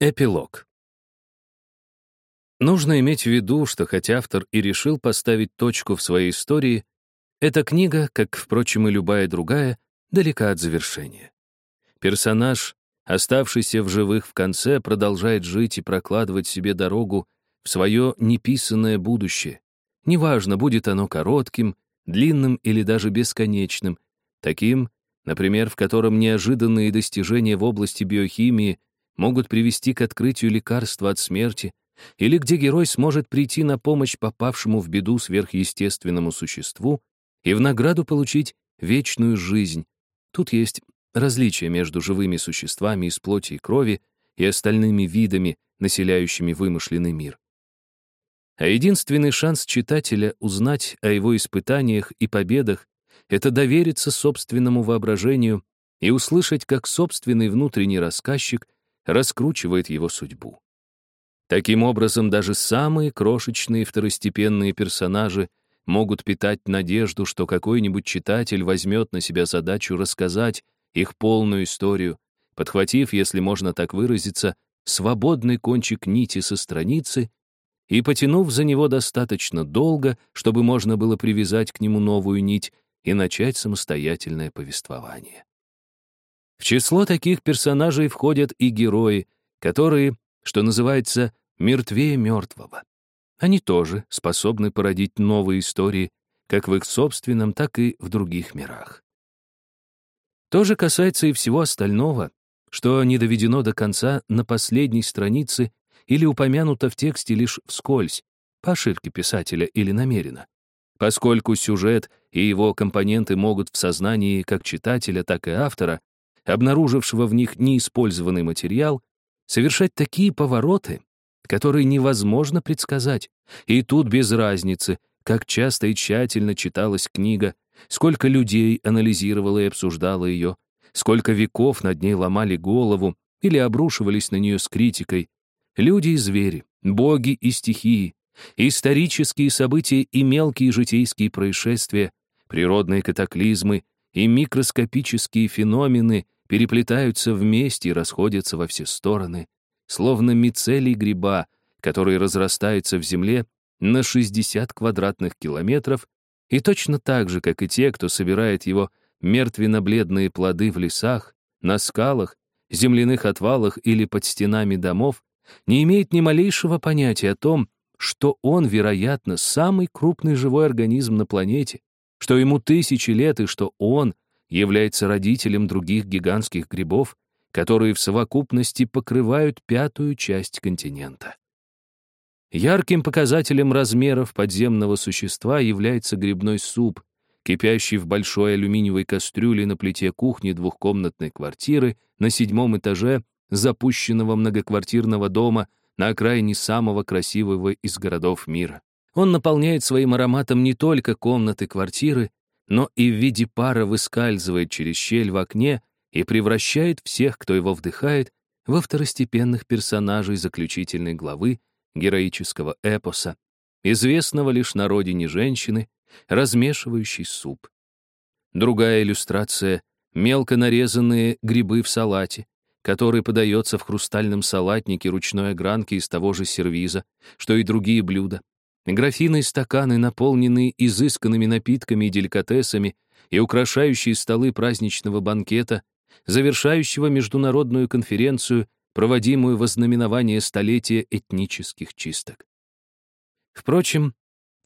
Эпилог. Нужно иметь в виду, что хоть автор и решил поставить точку в своей истории, эта книга, как, впрочем, и любая другая, далека от завершения. Персонаж, оставшийся в живых в конце, продолжает жить и прокладывать себе дорогу в свое неписанное будущее. Неважно, будет оно коротким, длинным или даже бесконечным, таким, например, в котором неожиданные достижения в области биохимии — могут привести к открытию лекарства от смерти, или где герой сможет прийти на помощь попавшему в беду сверхъестественному существу и в награду получить вечную жизнь. Тут есть различие между живыми существами из плоти и крови и остальными видами, населяющими вымышленный мир. А единственный шанс читателя узнать о его испытаниях и победах — это довериться собственному воображению и услышать, как собственный внутренний рассказчик раскручивает его судьбу. Таким образом, даже самые крошечные второстепенные персонажи могут питать надежду, что какой-нибудь читатель возьмет на себя задачу рассказать их полную историю, подхватив, если можно так выразиться, свободный кончик нити со страницы и потянув за него достаточно долго, чтобы можно было привязать к нему новую нить и начать самостоятельное повествование. В число таких персонажей входят и герои, которые, что называется, мертвее мертвого. Они тоже способны породить новые истории, как в их собственном, так и в других мирах. То же касается и всего остального, что не доведено до конца на последней странице или упомянуто в тексте лишь вскользь, по ошибке писателя или намеренно. Поскольку сюжет и его компоненты могут в сознании как читателя, так и автора обнаружившего в них неиспользованный материал, совершать такие повороты, которые невозможно предсказать. И тут без разницы, как часто и тщательно читалась книга, сколько людей анализировало и обсуждало ее, сколько веков над ней ломали голову или обрушивались на нее с критикой. Люди и звери, боги и стихии, исторические события и мелкие житейские происшествия, природные катаклизмы и микроскопические феномены переплетаются вместе и расходятся во все стороны, словно мицелий гриба, который разрастается в земле на 60 квадратных километров, и точно так же, как и те, кто собирает его мертвенно-бледные плоды в лесах, на скалах, земляных отвалах или под стенами домов, не имеет ни малейшего понятия о том, что он, вероятно, самый крупный живой организм на планете, что ему тысячи лет и что он является родителем других гигантских грибов, которые в совокупности покрывают пятую часть континента. Ярким показателем размеров подземного существа является грибной суп, кипящий в большой алюминиевой кастрюле на плите кухни двухкомнатной квартиры на седьмом этаже запущенного многоквартирного дома на окраине самого красивого из городов мира. Он наполняет своим ароматом не только комнаты квартиры, но и в виде пара выскальзывает через щель в окне и превращает всех, кто его вдыхает, во второстепенных персонажей заключительной главы героического эпоса, известного лишь на родине женщины, размешивающей суп. Другая иллюстрация — мелко нарезанные грибы в салате, который подается в хрустальном салатнике ручной огранки из того же сервиза, что и другие блюда. Графины и стаканы, наполненные изысканными напитками и деликатесами, и украшающие столы праздничного банкета, завершающего международную конференцию, проводимую во знаменование столетия этнических чисток. Впрочем,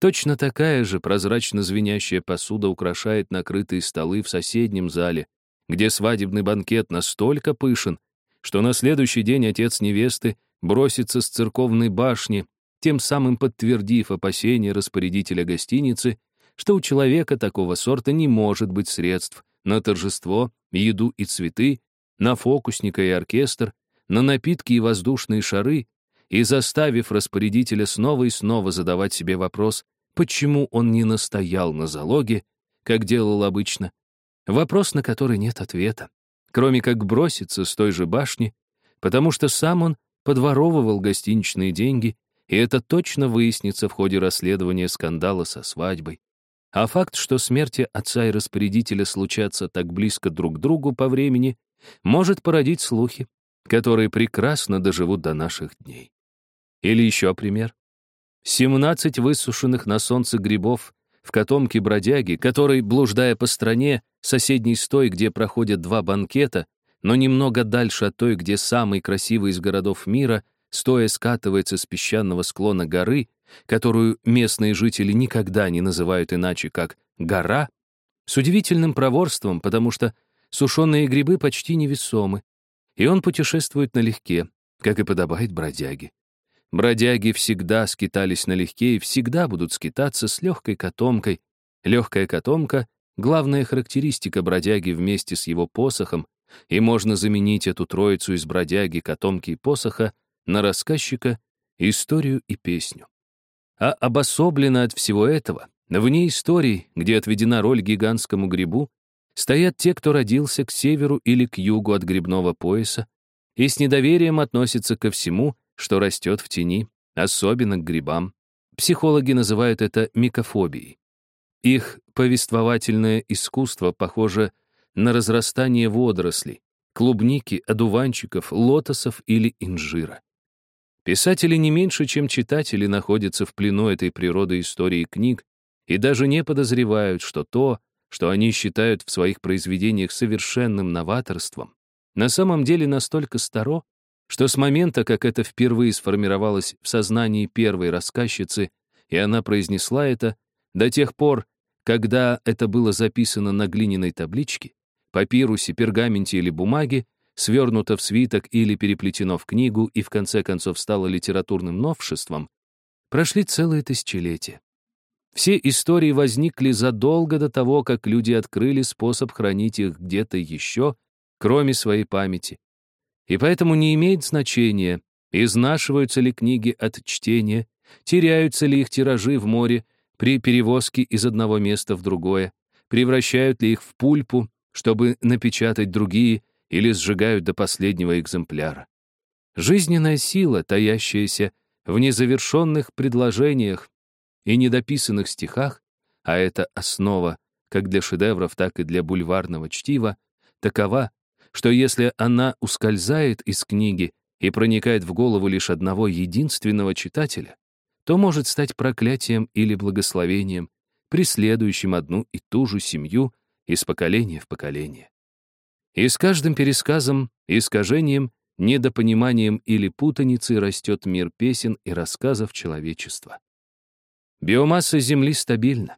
точно такая же прозрачно звенящая посуда украшает накрытые столы в соседнем зале, где свадебный банкет настолько пышен, что на следующий день отец невесты бросится с церковной башни тем самым подтвердив опасения распорядителя гостиницы, что у человека такого сорта не может быть средств на торжество, еду и цветы, на фокусника и оркестр, на напитки и воздушные шары, и заставив распорядителя снова и снова задавать себе вопрос, почему он не настоял на залоге, как делал обычно, вопрос, на который нет ответа, кроме как броситься с той же башни, потому что сам он подворовывал гостиничные деньги и это точно выяснится в ходе расследования скандала со свадьбой. А факт, что смерти отца и распорядителя случатся так близко друг к другу по времени, может породить слухи, которые прекрасно доживут до наших дней. Или еще пример. 17 высушенных на солнце грибов в котомке бродяги, который, блуждая по стране, соседней с той, где проходят два банкета, но немного дальше от той, где самый красивый из городов мира, стоя скатывается с песчаного склона горы, которую местные жители никогда не называют иначе, как «гора», с удивительным проворством, потому что сушеные грибы почти невесомы, и он путешествует налегке, как и подобает бродяге. Бродяги всегда скитались налегке и всегда будут скитаться с легкой котомкой. Легкая котомка — главная характеристика бродяги вместе с его посохом, и можно заменить эту троицу из бродяги, котомки и посоха на рассказчика, историю и песню. А обособленно от всего этого, вне истории, где отведена роль гигантскому грибу, стоят те, кто родился к северу или к югу от грибного пояса и с недоверием относятся ко всему, что растет в тени, особенно к грибам. Психологи называют это микофобией. Их повествовательное искусство похоже на разрастание водорослей, клубники, одуванчиков, лотосов или инжира. Писатели не меньше, чем читатели, находятся в плену этой природы истории книг и даже не подозревают, что то, что они считают в своих произведениях совершенным новаторством, на самом деле настолько старо, что с момента, как это впервые сформировалось в сознании первой рассказчицы, и она произнесла это, до тех пор, когда это было записано на глиняной табличке, папирусе, пергаменте или бумаге, свернуто в свиток или переплетено в книгу и в конце концов стало литературным новшеством, прошли целые тысячелетия. Все истории возникли задолго до того, как люди открыли способ хранить их где-то еще, кроме своей памяти. И поэтому не имеет значения, изнашиваются ли книги от чтения, теряются ли их тиражи в море при перевозке из одного места в другое, превращают ли их в пульпу, чтобы напечатать другие, или сжигают до последнего экземпляра. Жизненная сила, таящаяся в незавершенных предложениях и недописанных стихах, а это основа как для шедевров, так и для бульварного чтива, такова, что если она ускользает из книги и проникает в голову лишь одного единственного читателя, то может стать проклятием или благословением, преследующим одну и ту же семью из поколения в поколение. И с каждым пересказом, искажением, недопониманием или путаницей растет мир песен и рассказов человечества. Биомасса Земли стабильна.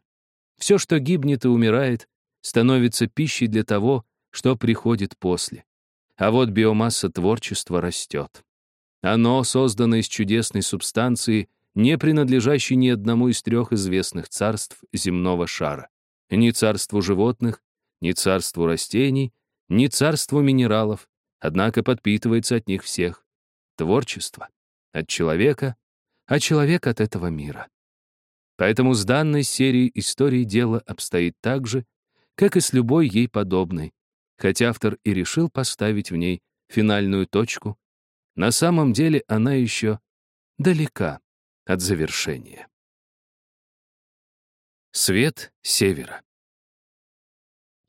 Все, что гибнет и умирает, становится пищей для того, что приходит после. А вот биомасса творчества растет. Оно создано из чудесной субстанции, не принадлежащей ни одному из трех известных царств земного шара. Ни царству животных, ни царству растений, ни царству минералов, однако подпитывается от них всех. Творчество от человека, а человек от этого мира. Поэтому с данной серией истории дело обстоит так же, как и с любой ей подобной, хотя автор и решил поставить в ней финальную точку, на самом деле она еще далека от завершения. Свет севера.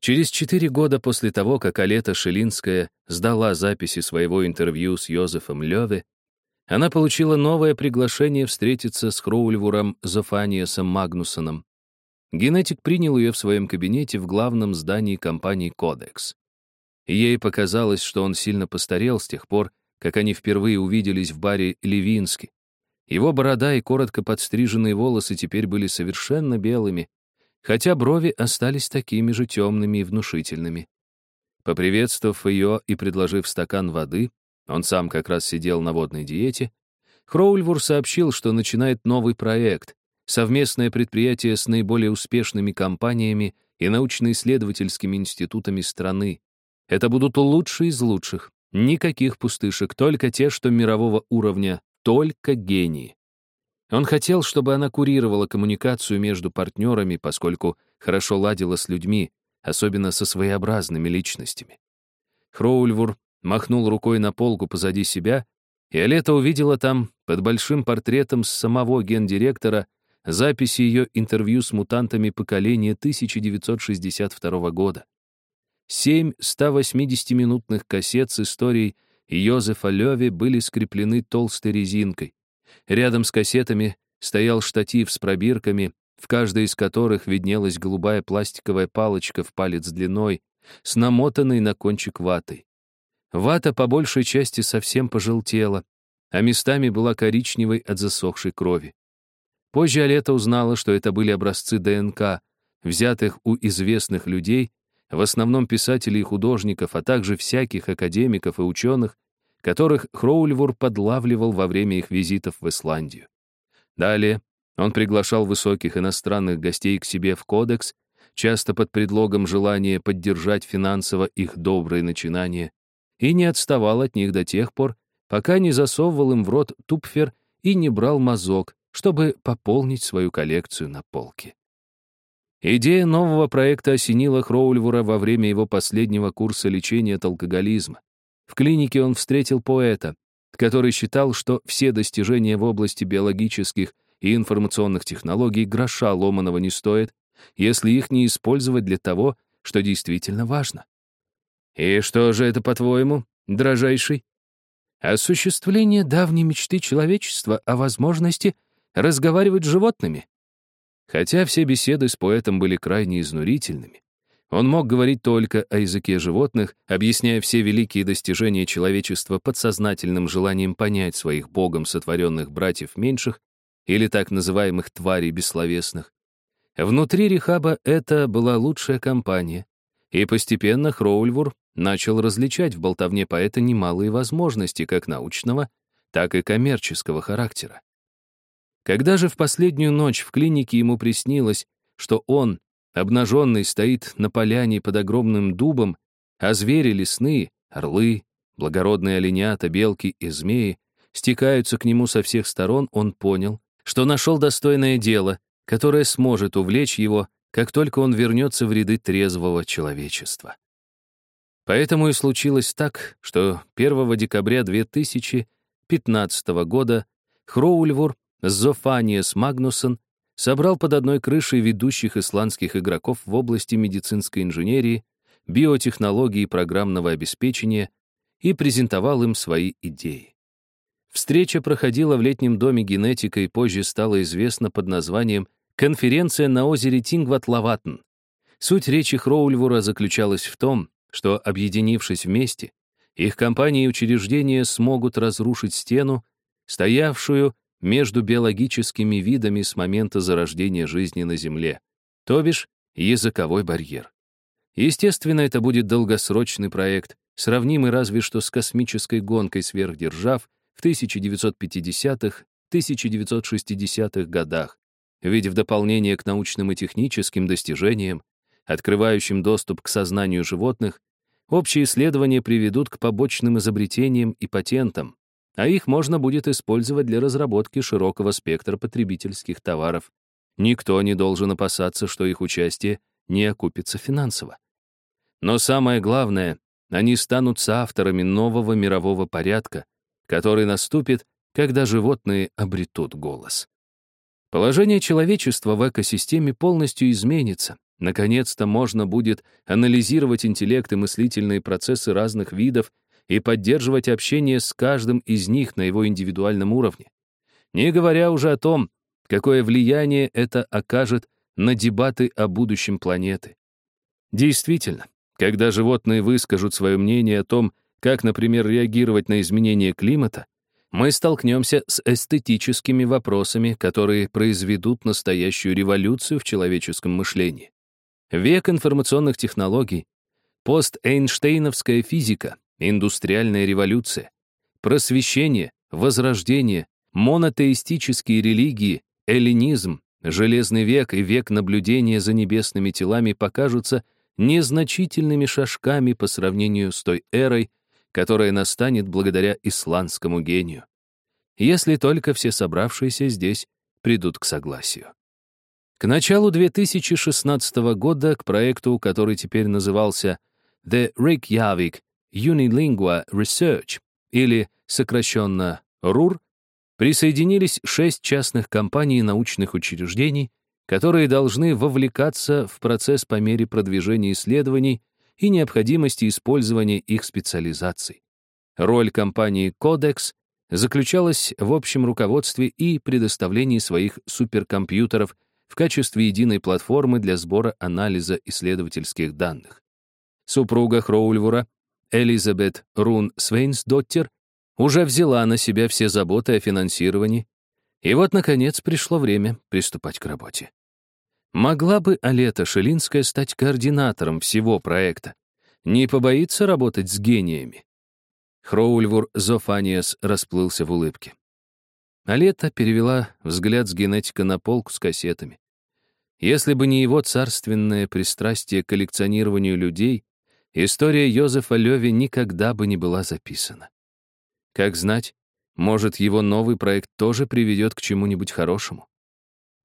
Через четыре года после того, как Алета Шелинская сдала записи своего интервью с Йозефом Леве, она получила новое приглашение встретиться с Хроульвуром Зофаниасом Магнусоном. Генетик принял ее в своем кабинете в главном здании компании «Кодекс». Ей показалось, что он сильно постарел с тех пор, как они впервые увиделись в баре «Левински». Его борода и коротко подстриженные волосы теперь были совершенно белыми, хотя брови остались такими же темными и внушительными. Поприветствовав ее и предложив стакан воды, он сам как раз сидел на водной диете, Хроульвур сообщил, что начинает новый проект, совместное предприятие с наиболее успешными компаниями и научно-исследовательскими институтами страны. Это будут лучшие из лучших. Никаких пустышек, только те, что мирового уровня, только гении. Он хотел, чтобы она курировала коммуникацию между партнерами, поскольку хорошо ладила с людьми, особенно со своеобразными личностями. Хроульвур махнул рукой на полку позади себя, и Алета увидела там, под большим портретом самого гендиректора, записи ее интервью с мутантами поколения 1962 года. Семь 180-минутных кассет с историей Йозефа Леви были скреплены толстой резинкой. Рядом с кассетами стоял штатив с пробирками, в каждой из которых виднелась голубая пластиковая палочка в палец длиной, с намотанной на кончик ватой. Вата по большей части совсем пожелтела, а местами была коричневой от засохшей крови. Позже Алета узнала, что это были образцы ДНК, взятых у известных людей, в основном писателей и художников, а также всяких академиков и ученых, которых Хроульвур подлавливал во время их визитов в Исландию. Далее он приглашал высоких иностранных гостей к себе в кодекс, часто под предлогом желания поддержать финансово их добрые начинания, и не отставал от них до тех пор, пока не засовывал им в рот тупфер и не брал мазок, чтобы пополнить свою коллекцию на полке. Идея нового проекта осенила Хроульвура во время его последнего курса лечения от алкоголизма. В клинике он встретил поэта, который считал, что все достижения в области биологических и информационных технологий гроша ломаного не стоят, если их не использовать для того, что действительно важно. «И что же это, по-твоему, дрожайший?» «Осуществление давней мечты человечества о возможности разговаривать с животными». Хотя все беседы с поэтом были крайне изнурительными, он мог говорить только о языке животных, объясняя все великие достижения человечества подсознательным желанием понять своих богом сотворенных братьев меньших или так называемых тварей бессловесных. Внутри Рехаба это была лучшая компания, и постепенно Хроульвур начал различать в болтовне поэта немалые возможности как научного, так и коммерческого характера. Когда же в последнюю ночь в клинике ему приснилось, что он, Обнаженный стоит на поляне под огромным дубом, а звери лесные, орлы, благородные оленята, белки и змеи стекаются к нему со всех сторон, он понял, что нашел достойное дело, которое сможет увлечь его, как только он вернется в ряды трезвого человечества. Поэтому и случилось так, что 1 декабря 2015 года Хроульвур Зофаниес Магнусон собрал под одной крышей ведущих исландских игроков в области медицинской инженерии, биотехнологии и программного обеспечения и презентовал им свои идеи. Встреча проходила в летнем доме генетика и позже стала известна под названием «Конференция на озере Тингват-Лаватн». Суть речи Хроульвура заключалась в том, что, объединившись вместе, их компании и учреждения смогут разрушить стену, стоявшую между биологическими видами с момента зарождения жизни на Земле, то бишь языковой барьер. Естественно, это будет долгосрочный проект, сравнимый разве что с космической гонкой сверхдержав в 1950-х, 1960-х годах, ведь в дополнение к научным и техническим достижениям, открывающим доступ к сознанию животных, общие исследования приведут к побочным изобретениям и патентам, а их можно будет использовать для разработки широкого спектра потребительских товаров. Никто не должен опасаться, что их участие не окупится финансово. Но самое главное, они станут соавторами нового мирового порядка, который наступит, когда животные обретут голос. Положение человечества в экосистеме полностью изменится. Наконец-то можно будет анализировать интеллект и мыслительные процессы разных видов и поддерживать общение с каждым из них на его индивидуальном уровне. Не говоря уже о том, какое влияние это окажет на дебаты о будущем планеты. Действительно, когда животные выскажут свое мнение о том, как, например, реагировать на изменение климата, мы столкнемся с эстетическими вопросами, которые произведут настоящую революцию в человеческом мышлении. Век информационных технологий, пост-эйнштейновская физика, индустриальная революция, просвещение, возрождение, монотеистические религии, эллинизм, железный век и век наблюдения за небесными телами покажутся незначительными шажками по сравнению с той эрой, которая настанет благодаря исландскому гению. Если только все собравшиеся здесь придут к согласию. К началу 2016 года к проекту, который теперь назывался The Reykjavik Unilingua Research, или сокращенно РУР, присоединились шесть частных компаний и научных учреждений, которые должны вовлекаться в процесс по мере продвижения исследований и необходимости использования их специализаций. Роль компании Codex заключалась в общем руководстве и предоставлении своих суперкомпьютеров в качестве единой платформы для сбора анализа исследовательских данных. Супруга Хроульвура, Элизабет Рун Свейнсдоттер, уже взяла на себя все заботы о финансировании, и вот, наконец, пришло время приступать к работе. Могла бы Алета Шелинская стать координатором всего проекта, не побоится работать с гениями. Хроульвур Зофаниас расплылся в улыбке. Алета перевела взгляд с генетика на полку с кассетами. Если бы не его царственное пристрастие к коллекционированию людей, история Йозефа Леви никогда бы не была записана. Как знать, может, его новый проект тоже приведет к чему-нибудь хорошему.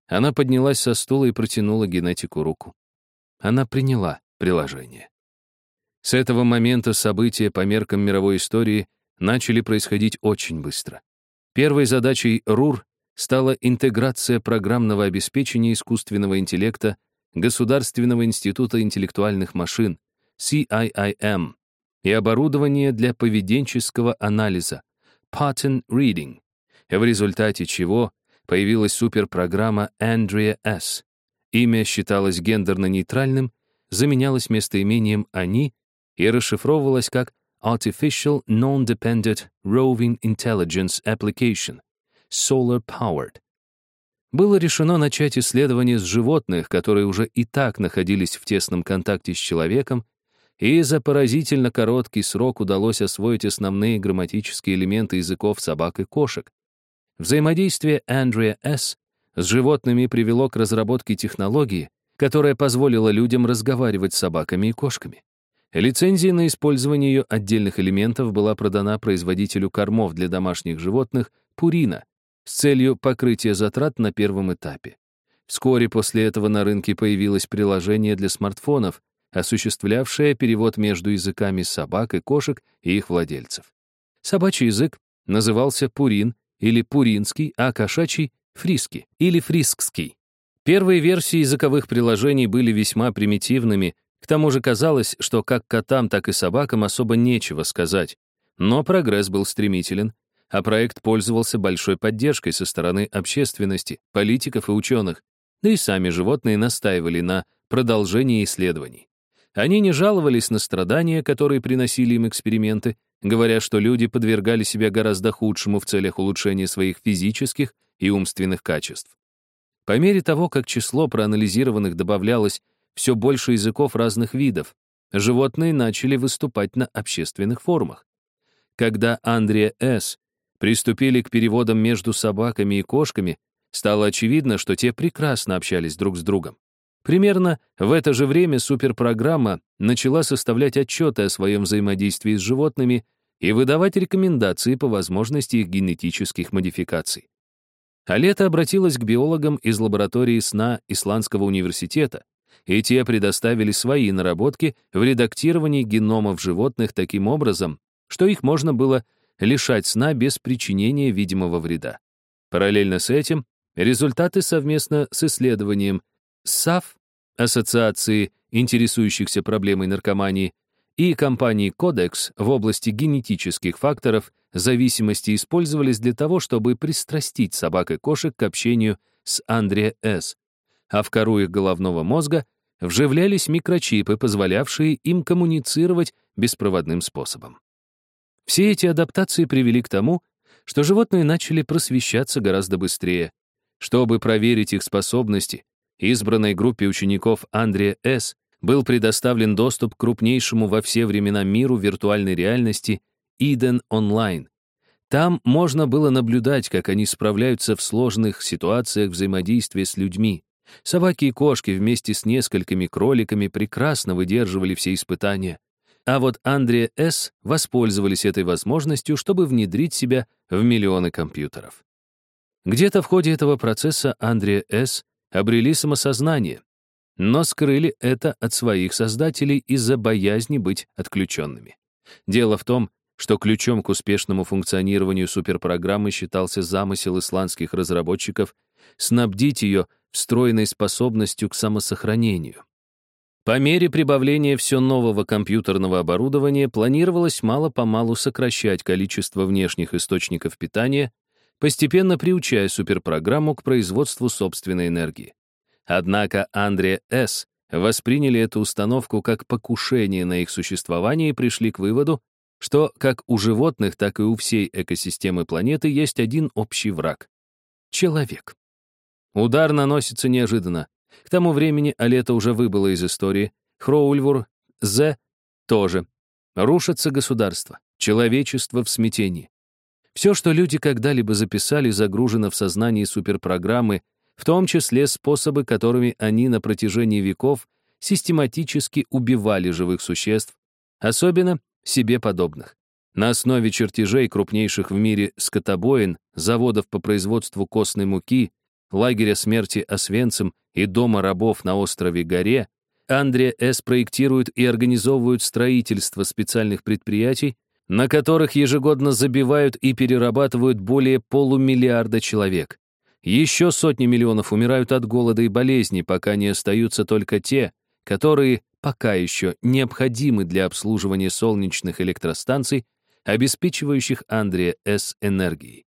Она поднялась со стула и протянула генетику руку. Она приняла приложение. С этого момента события по меркам мировой истории начали происходить очень быстро. Первой задачей РУР стала интеграция программного обеспечения искусственного интеллекта Государственного института интеллектуальных машин, CIIM, и оборудование для поведенческого анализа, Pattern Reading, в результате чего появилась суперпрограмма Andrea S. Имя считалось гендерно-нейтральным, заменялось местоимением «они» и расшифровывалась как Artificial Non-Dependent Roving Intelligence Application, Solar Powered. Было решено начать исследования с животных, которые уже и так находились в тесном контакте с человеком, и за поразительно короткий срок удалось освоить основные грамматические элементы языков собак и кошек. Взаимодействие Андреа С. с животными привело к разработке технологии, которая позволила людям разговаривать с собаками и кошками. Лицензия на использование ее отдельных элементов была продана производителю кормов для домашних животных Пурина с целью покрытия затрат на первом этапе. Вскоре после этого на рынке появилось приложение для смартфонов, осуществлявшее перевод между языками собак и кошек и их владельцев. Собачий язык назывался Пурин или Пуринский, а кошачий — Фриски или Фрискский. Первые версии языковых приложений были весьма примитивными к тому же казалось, что как котам, так и собакам особо нечего сказать. Но прогресс был стремителен, а проект пользовался большой поддержкой со стороны общественности, политиков и ученых, да и сами животные настаивали на продолжении исследований. Они не жаловались на страдания, которые приносили им эксперименты, говоря, что люди подвергали себя гораздо худшему в целях улучшения своих физических и умственных качеств. По мере того, как число проанализированных добавлялось все больше языков разных видов. Животные начали выступать на общественных форумах. Когда Андреа С. приступили к переводам между собаками и кошками, стало очевидно, что те прекрасно общались друг с другом. Примерно в это же время суперпрограмма начала составлять отчеты о своем взаимодействии с животными и выдавать рекомендации по возможности их генетических модификаций. А лето обратилась к биологам из лаборатории сна Исландского университета, и те предоставили свои наработки в редактировании геномов животных таким образом, что их можно было лишать сна без причинения видимого вреда. Параллельно с этим результаты совместно с исследованием САФ, Ассоциации интересующихся проблемой наркомании, и компании Codex в области генетических факторов зависимости использовались для того, чтобы пристрастить собак и кошек к общению с Андре С., а в кору их головного мозга вживлялись микрочипы, позволявшие им коммуницировать беспроводным способом. Все эти адаптации привели к тому, что животные начали просвещаться гораздо быстрее. Чтобы проверить их способности, избранной группе учеников Андрея С. был предоставлен доступ к крупнейшему во все времена миру виртуальной реальности Eden Online. Там можно было наблюдать, как они справляются в сложных ситуациях взаимодействия с людьми. Собаки и кошки вместе с несколькими кроликами прекрасно выдерживали все испытания. А вот Андреа С. воспользовались этой возможностью, чтобы внедрить себя в миллионы компьютеров. Где-то в ходе этого процесса Андреа С. обрели самосознание, но скрыли это от своих создателей из-за боязни быть отключенными. Дело в том, что ключом к успешному функционированию суперпрограммы считался замысел исландских разработчиков снабдить ее встроенной способностью к самосохранению. По мере прибавления все нового компьютерного оборудования планировалось мало-помалу сокращать количество внешних источников питания, постепенно приучая суперпрограмму к производству собственной энергии. Однако Андре С. восприняли эту установку как покушение на их существование и пришли к выводу, что как у животных, так и у всей экосистемы планеты есть один общий враг — человек. Удар наносится неожиданно. К тому времени Алета уже выбыла из истории, Хроульвур, З тоже. Рушатся государства, человечество в смятении. Все, что люди когда-либо записали, загружено в сознании суперпрограммы, в том числе способы, которыми они на протяжении веков систематически убивали живых существ, особенно себе подобных. На основе чертежей крупнейших в мире скотобоин, заводов по производству костной муки, лагеря смерти Освенцим и дома рабов на острове Горе, Андре С. проектирует и организовывают строительство специальных предприятий, на которых ежегодно забивают и перерабатывают более полумиллиарда человек. Еще сотни миллионов умирают от голода и болезней, пока не остаются только те, которые пока еще необходимы для обслуживания солнечных электростанций, обеспечивающих Андрея С. энергией.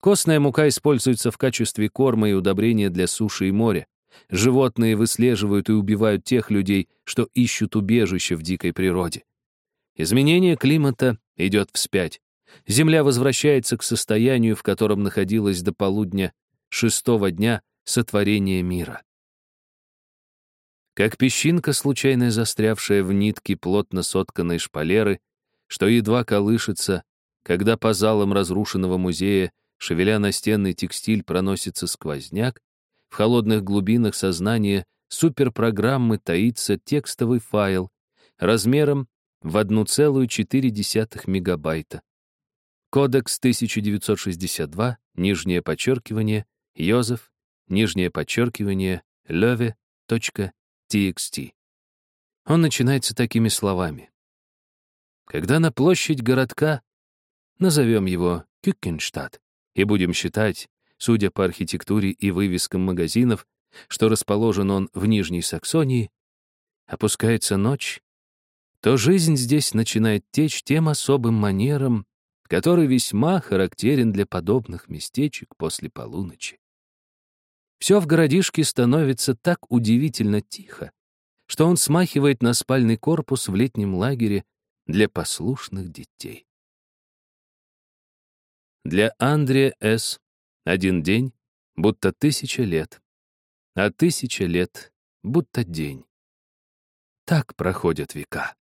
Костная мука используется в качестве корма и удобрения для суши и моря. Животные выслеживают и убивают тех людей, что ищут убежище в дикой природе. Изменение климата идет вспять. Земля возвращается к состоянию, в котором находилась до полудня шестого дня сотворения мира. Как песчинка, случайно застрявшая в нитке плотно сотканной шпалеры, что едва колышется, когда по залам разрушенного музея, шевеля настенный текстиль, проносится сквозняк, в холодных глубинах сознания суперпрограммы таится текстовый файл размером в 1,4 мегабайта. Кодекс 1962, нижнее подчеркивание, Йозеф, нижнее подчеркивание, Леве, точка, txt. Он начинается такими словами. Когда на площадь городка, назовем его Кюкенштадт, и будем считать, судя по архитектуре и вывескам магазинов, что расположен он в Нижней Саксонии, опускается ночь, то жизнь здесь начинает течь тем особым манером, который весьма характерен для подобных местечек после полуночи. Все в городишке становится так удивительно тихо, что он смахивает на спальный корпус в летнем лагере для послушных детей. Для Андрея С. один день будто тысяча лет, а тысяча лет будто день. Так проходят века.